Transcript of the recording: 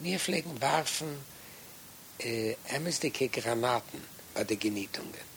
Wir pflegen warfen äh, er MSDK-Granaten bei den Genietungen.